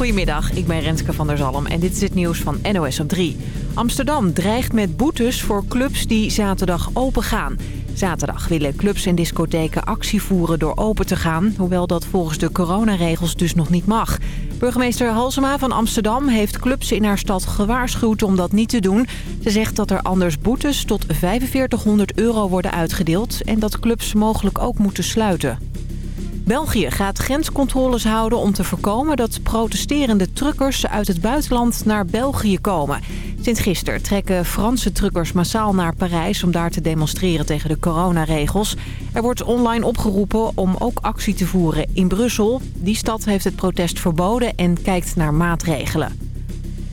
Goedemiddag, ik ben Renske van der Zalm en dit is het nieuws van NOS op 3. Amsterdam dreigt met boetes voor clubs die zaterdag open gaan. Zaterdag willen clubs en discotheken actie voeren door open te gaan... hoewel dat volgens de coronaregels dus nog niet mag. Burgemeester Halsema van Amsterdam heeft clubs in haar stad gewaarschuwd om dat niet te doen. Ze zegt dat er anders boetes tot 4500 euro worden uitgedeeld... en dat clubs mogelijk ook moeten sluiten. België gaat grenscontroles houden om te voorkomen dat protesterende truckers uit het buitenland naar België komen. Sinds gisteren trekken Franse truckers massaal naar Parijs om daar te demonstreren tegen de coronaregels. Er wordt online opgeroepen om ook actie te voeren in Brussel. Die stad heeft het protest verboden en kijkt naar maatregelen.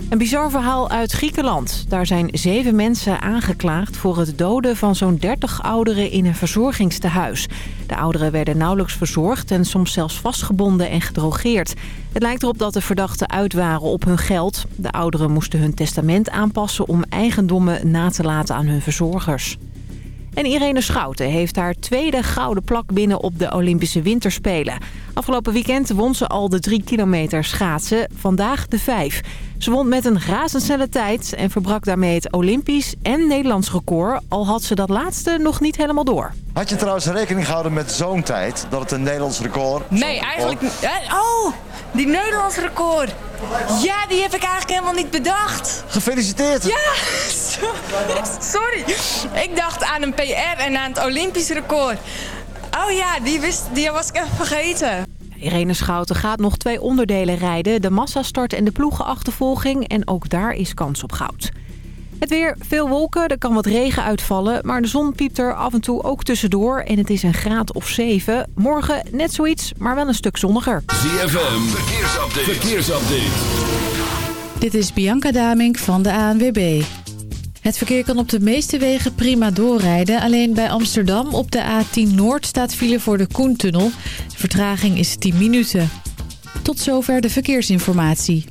Een bizar verhaal uit Griekenland. Daar zijn zeven mensen aangeklaagd voor het doden van zo'n 30 ouderen in een verzorgingstehuis. De ouderen werden nauwelijks verzorgd en soms zelfs vastgebonden en gedrogeerd. Het lijkt erop dat de verdachten uit waren op hun geld. De ouderen moesten hun testament aanpassen om eigendommen na te laten aan hun verzorgers. En Irene Schouten heeft haar tweede gouden plak binnen op de Olympische Winterspelen. Afgelopen weekend won ze al de drie kilometer schaatsen, vandaag de vijf. Ze won met een razendsnelle tijd en verbrak daarmee het Olympisch en Nederlands record... al had ze dat laatste nog niet helemaal door. Had je trouwens rekening gehouden met zo'n tijd, dat het een Nederlands record... Nee, eigenlijk niet. Oh, die Nederlands record. Ja, die heb ik eigenlijk helemaal niet bedacht. Gefeliciteerd. Ja, sorry. Ik dacht aan een PR en aan het Olympisch record. Oh ja, die, wist, die was ik even vergeten. Irene Schouten gaat nog twee onderdelen rijden. De massastart en de ploegenachtervolging. En ook daar is kans op goud. Het weer, veel wolken, er kan wat regen uitvallen... maar de zon piept er af en toe ook tussendoor en het is een graad of 7. Morgen net zoiets, maar wel een stuk zonniger. ZFM, verkeersupdate. verkeersupdate. Dit is Bianca Damink van de ANWB. Het verkeer kan op de meeste wegen prima doorrijden. Alleen bij Amsterdam op de A10 Noord staat file voor de Koentunnel. De vertraging is 10 minuten. Tot zover de verkeersinformatie.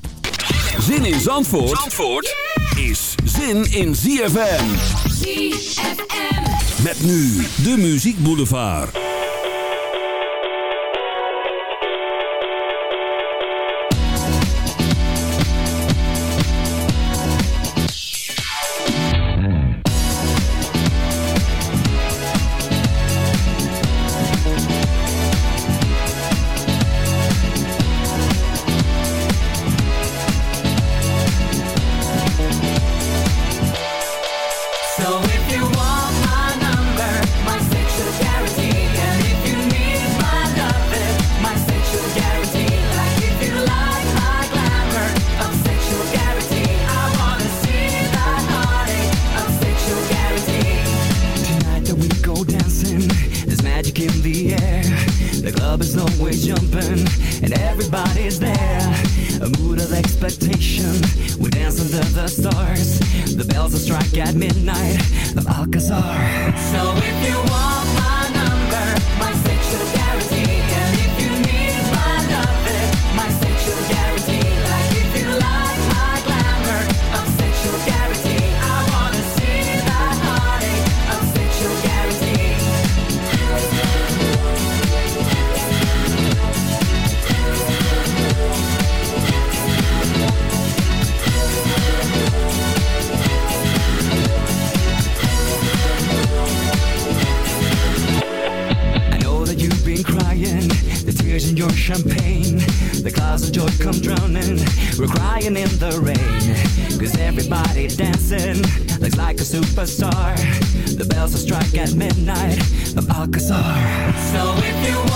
Zin in Zandvoort, Zandvoort is zin in ZFM. ZFM. Met nu de Muziek Boulevard. Superstar. The bells will strike at midnight of Alcazar. So if you want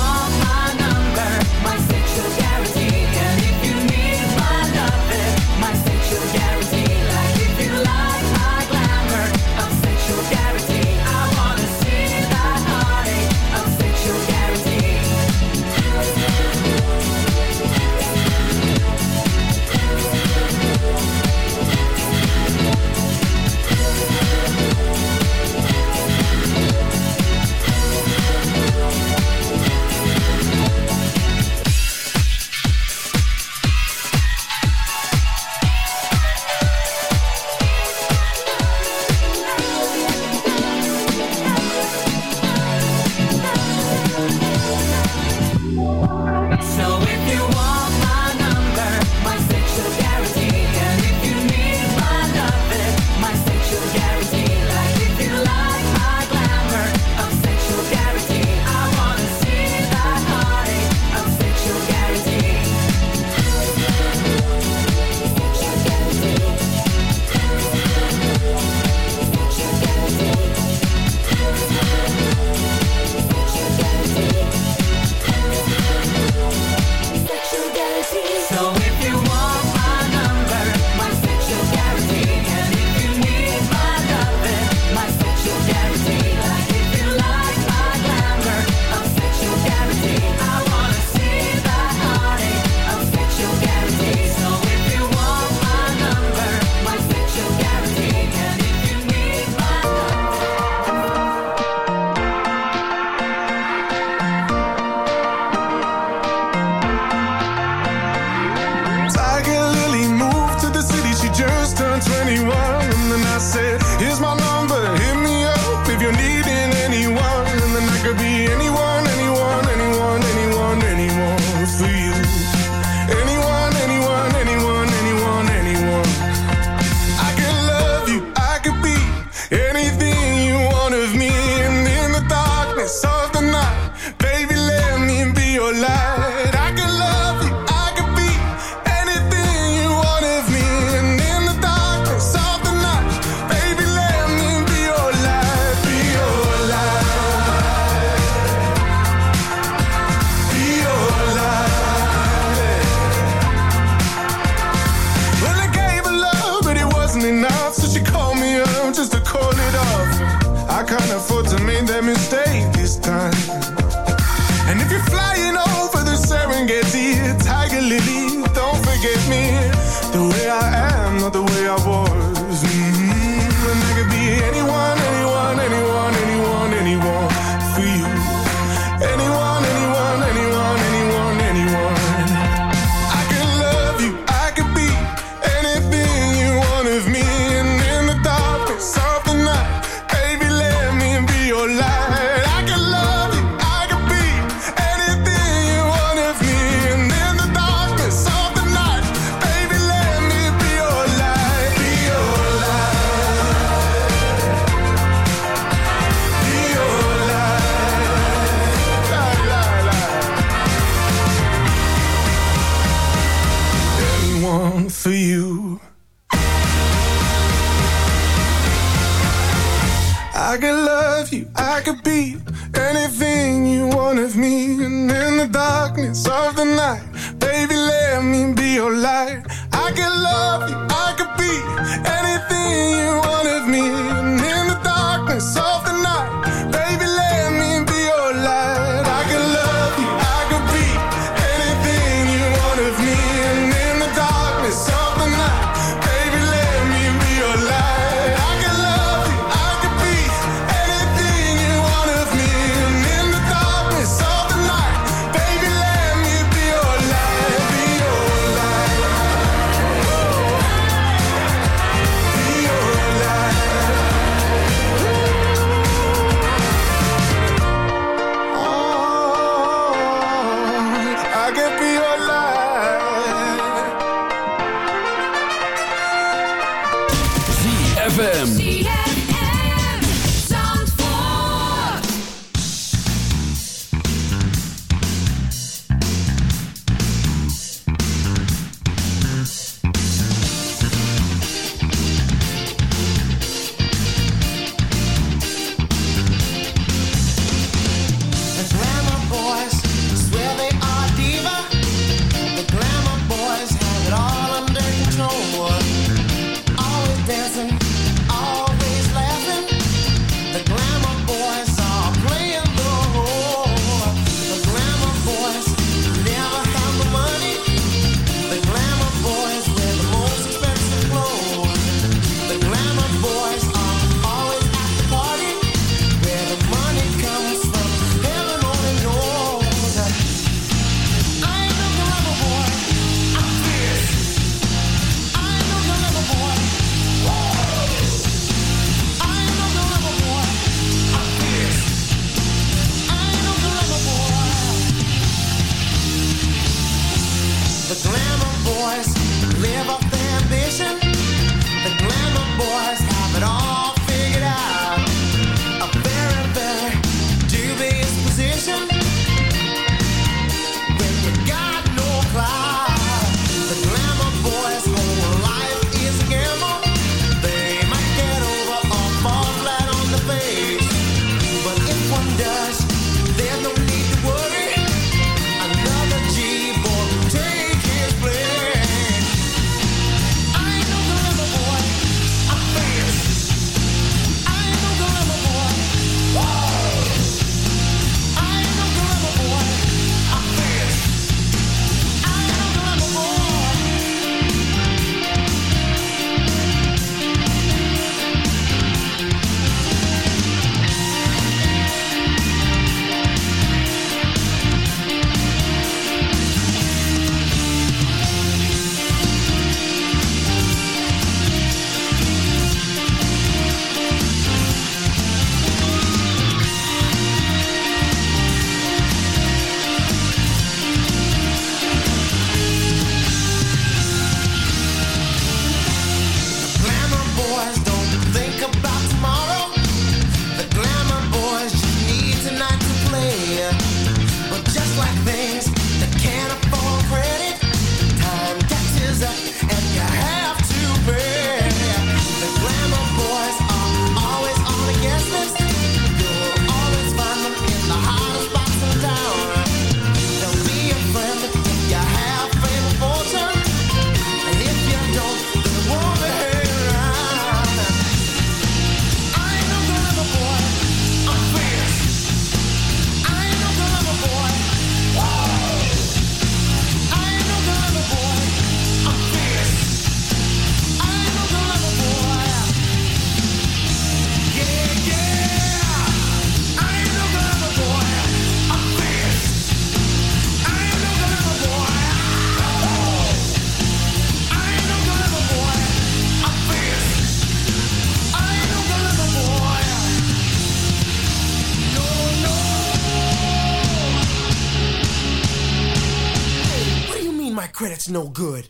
good.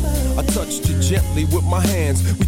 I touched you gently with my hands. We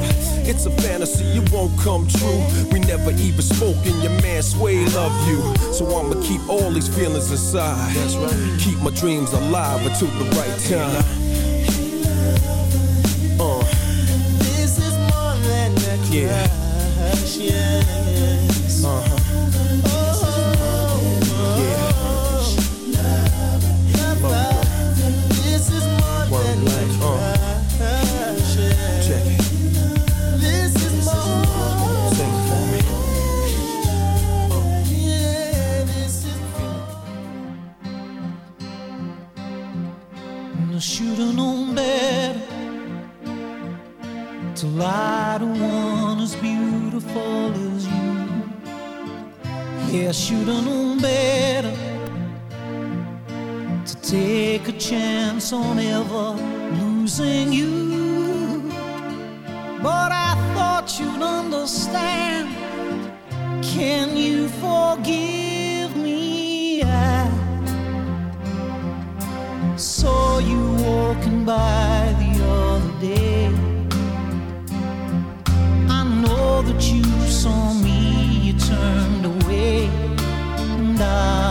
it's a fantasy, it won't come true. We never even spoke, and your man Sway love you. So I'ma keep all these feelings inside. That's right. Keep my dreams alive until the right time. Uh. This is more than a Yeah. crush. Yeah, yes. Lie to one as beautiful as you. Yeah, I should've known better to take a chance on ever losing you. But I thought you'd understand. Can you forgive me? I saw you walking by the other day. That you saw me, you turned away, and I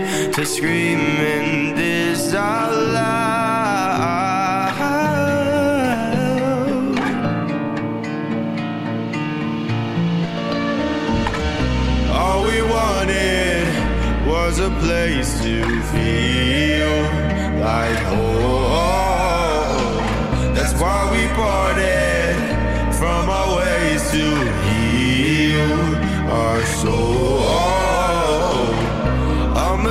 to scream this. All we wanted was a place to feel like home. That's why we parted from our ways to heal our soul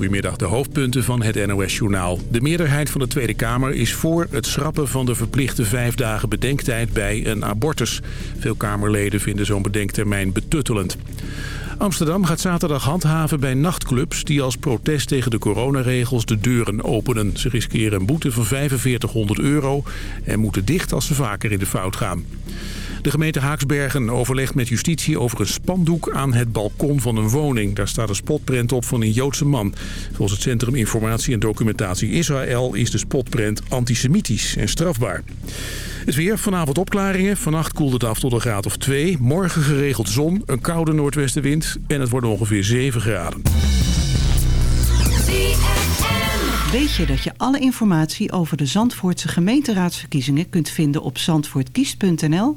Goedemiddag, de hoofdpunten van het NOS-journaal. De meerderheid van de Tweede Kamer is voor het schrappen van de verplichte vijf dagen bedenktijd bij een abortus. Veel Kamerleden vinden zo'n bedenktermijn betuttelend. Amsterdam gaat zaterdag handhaven bij nachtclubs die als protest tegen de coronaregels de deuren openen. Ze riskeren een boete van 4500 euro en moeten dicht als ze vaker in de fout gaan. De gemeente Haaksbergen overlegt met justitie over een spandoek aan het balkon van een woning. Daar staat een spotprent op van een Joodse man. Volgens het Centrum Informatie en Documentatie Israël is de spotprent antisemitisch en strafbaar. Het weer, vanavond opklaringen. Vannacht koelt het af tot een graad of 2. Morgen geregeld zon, een koude noordwestenwind en het wordt ongeveer 7 graden. Weet je dat je alle informatie over de Zandvoortse gemeenteraadsverkiezingen kunt vinden op zandvoortkiest.nl?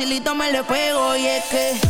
facilito me le pego y es que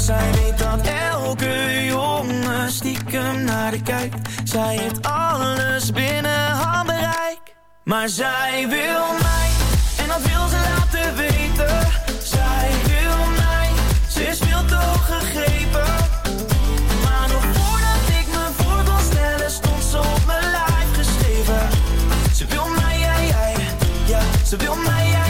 Zij weet dat elke jongen stiekem naar de kijkt. Zij heeft alles binnen handbereik Maar zij wil mij En dat wil ze laten weten. Zij wil mij Ze is veel te hoog gegrepen. Maar nog voordat ik me voor kon stellen Stond ze op mijn lijf geschreven. Ze wil mij, jij, jij Ja, ze wil mij, jij,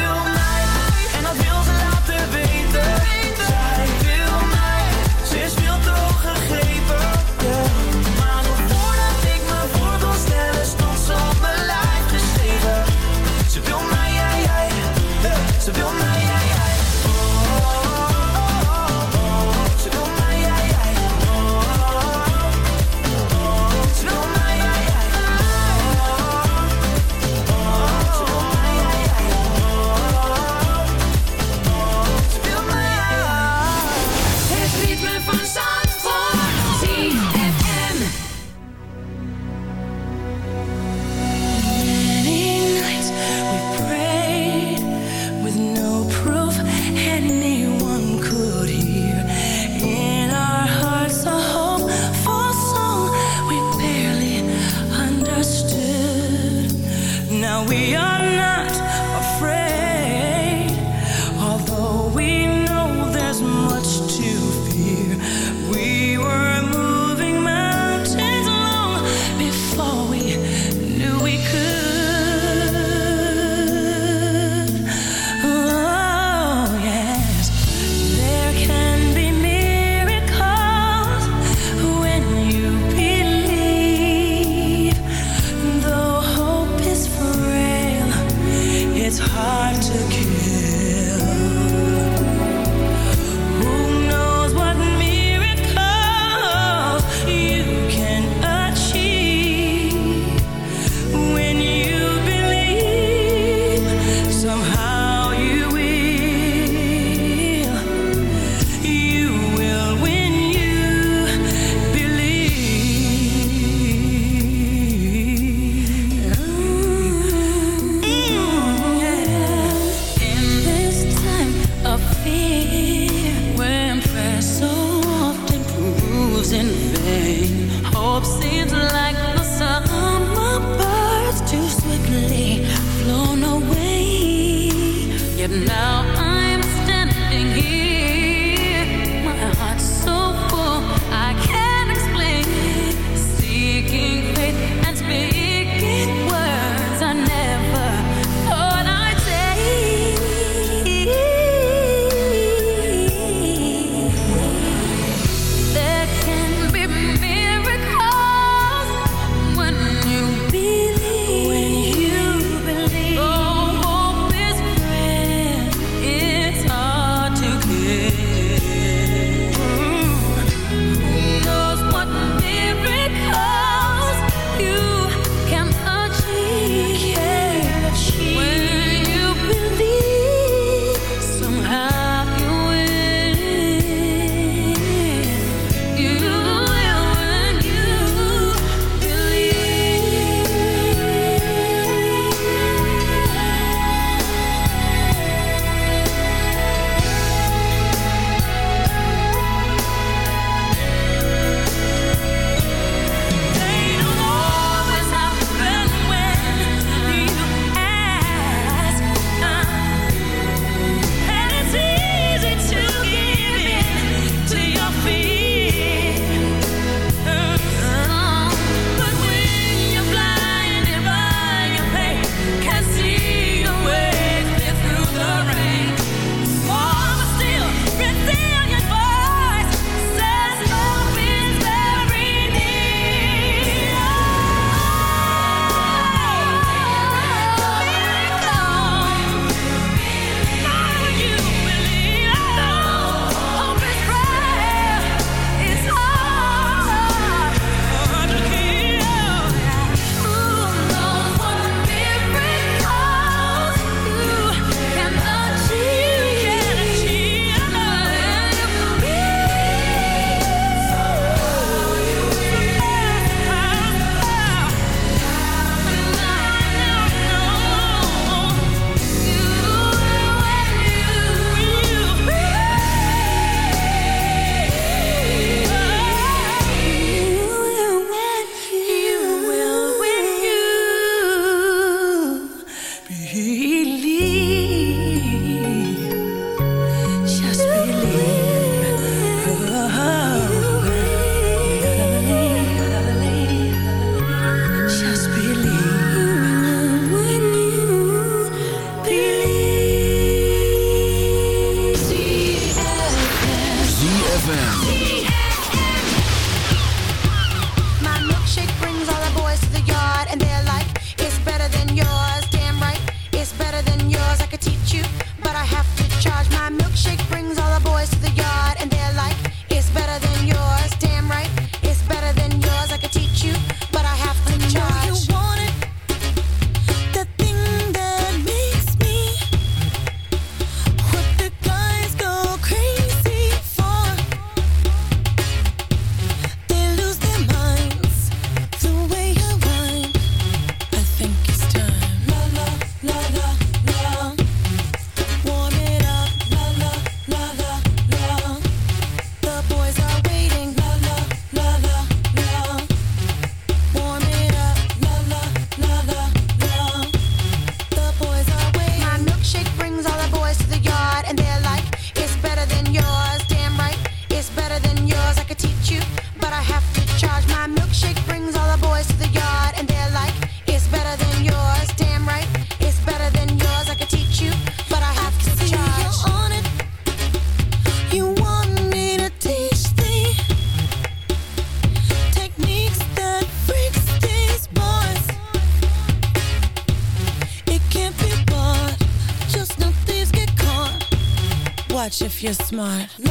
you're smart.